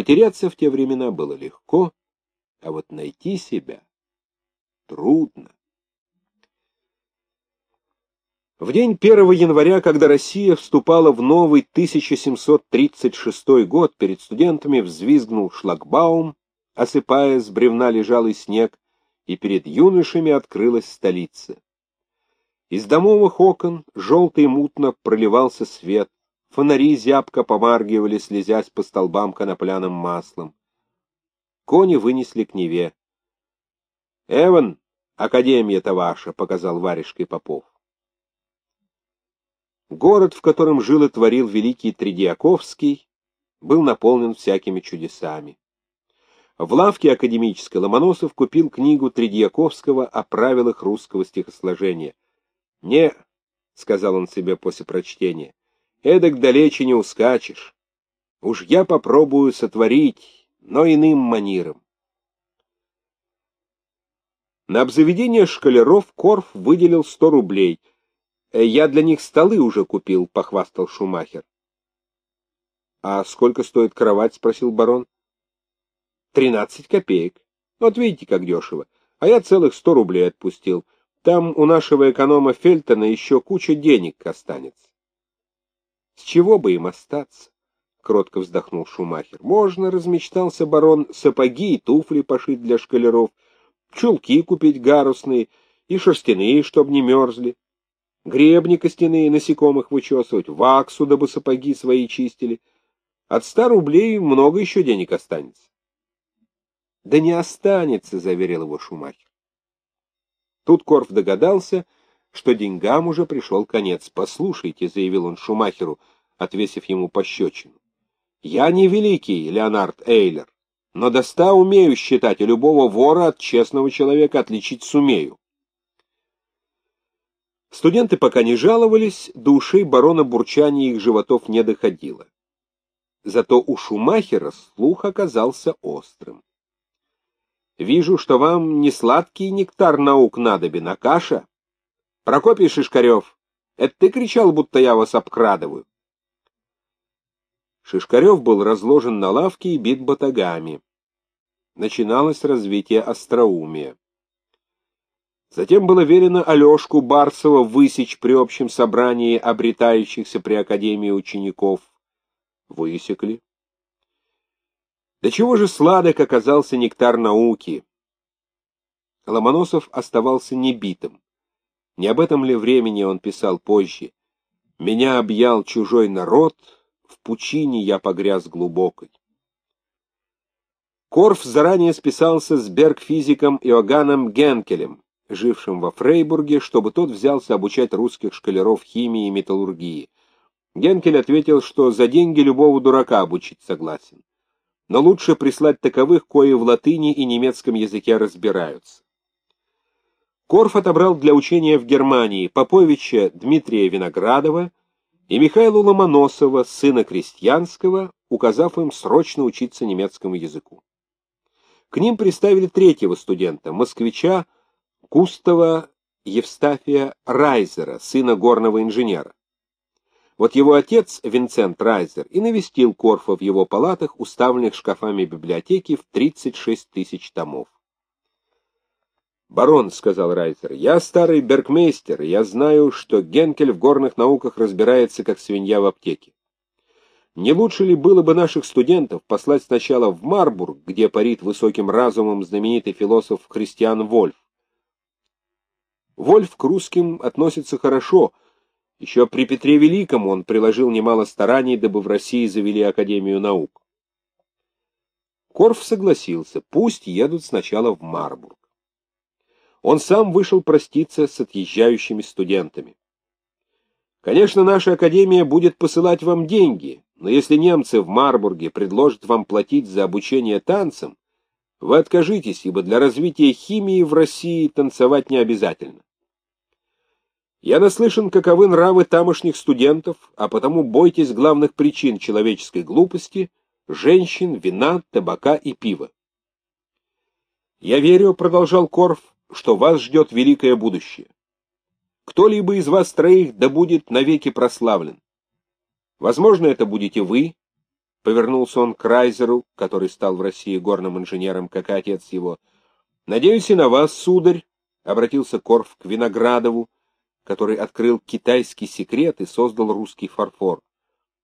Потеряться в те времена было легко, а вот найти себя трудно. В день 1 января, когда Россия вступала в новый 1736 год, перед студентами взвизгнул шлагбаум, осыпая с бревна лежалый снег, и перед юношами открылась столица. Из домовых окон желто и мутно проливался свет, фонари зябко помаргивали, слезясь по столбам конопляным маслом. Кони вынесли к Неве. — Эван, академия-то ваша, — показал варежкой Попов. Город, в котором жил и творил великий Тридиаковский, был наполнен всякими чудесами. В лавке академической Ломоносов купил книгу Тридиаковского о правилах русского стихосложения. «Не», — сказал он себе после прочтения, — «эдак далече не ускачешь. Уж я попробую сотворить, но иным манером». На обзаведение шкалеров Корф выделил сто рублей — Э, «Я для них столы уже купил», — похвастал Шумахер. «А сколько стоит кровать?» — спросил барон. «Тринадцать копеек. Вот видите, как дешево. А я целых сто рублей отпустил. Там у нашего эконома Фельтона еще куча денег останется». «С чего бы им остаться?» — кротко вздохнул Шумахер. «Можно, — размечтался барон, — сапоги и туфли пошить для шкалеров, чулки купить гарусные и шерстяные, чтоб не мерзли гребни костяные насекомых вычесывать, ваксу, дабы сапоги свои чистили. От ста рублей много еще денег останется. — Да не останется, — заверил его Шумахер. Тут Корф догадался, что деньгам уже пришел конец. «Послушайте», — заявил он Шумахеру, отвесив ему пощечину, — «я не великий Леонард Эйлер, но до ста умею считать, и любого вора от честного человека отличить сумею. Студенты пока не жаловались, до ушей барона бурчания их животов не доходило. Зато у Шумахера слух оказался острым. «Вижу, что вам не сладкий нектар наук надобен, а каша. Прокопий Шишкарев, это ты кричал, будто я вас обкрадываю?» Шишкарев был разложен на лавке и бит батагами. Начиналось развитие остроумия. Затем было велено Алешку Барсова высечь при общем собрании обретающихся при Академии учеников. Высекли. До чего же сладок оказался нектар науки? Ломоносов оставался небитым. Не об этом ли времени он писал позже? «Меня объял чужой народ, в пучине я погряз глубокой». Корф заранее списался с бергфизиком Иоганном Генкелем, жившим во Фрейбурге, чтобы тот взялся обучать русских школяров химии и металлургии. Генкель ответил, что за деньги любого дурака обучить согласен. Но лучше прислать таковых, кои в латыни и немецком языке разбираются. Корф отобрал для учения в Германии Поповича Дмитрия Виноградова и Михаила Ломоносова, сына крестьянского, указав им срочно учиться немецкому языку. К ним приставили третьего студента, москвича Кустова Евстафия Райзера, сына горного инженера. Вот его отец, Винцент Райзер, и навестил Корфа в его палатах, уставленных шкафами библиотеки в 36 тысяч томов. «Барон», — сказал Райзер, — «я старый бергмейстер, и я знаю, что Генкель в горных науках разбирается, как свинья в аптеке. Не лучше ли было бы наших студентов послать сначала в Марбург, где парит высоким разумом знаменитый философ Христиан Вольф, Вольф к русским относится хорошо. Еще при Петре Великом он приложил немало стараний, дабы в России завели Академию наук. Корф согласился, пусть едут сначала в Марбург. Он сам вышел проститься с отъезжающими студентами. Конечно, наша Академия будет посылать вам деньги, но если немцы в Марбурге предложат вам платить за обучение танцам, вы откажитесь, ибо для развития химии в России танцевать не обязательно. Я наслышан, каковы нравы тамошних студентов, а потому бойтесь главных причин человеческой глупости — женщин, вина, табака и пива. Я верю, — продолжал Корф, — что вас ждет великое будущее. Кто-либо из вас троих да будет навеки прославлен. Возможно, это будете вы, Повернулся он к Райзеру, который стал в России горным инженером, как и отец его. «Надеюсь и на вас, сударь», — обратился Корф к Виноградову, который открыл китайский секрет и создал русский фарфор.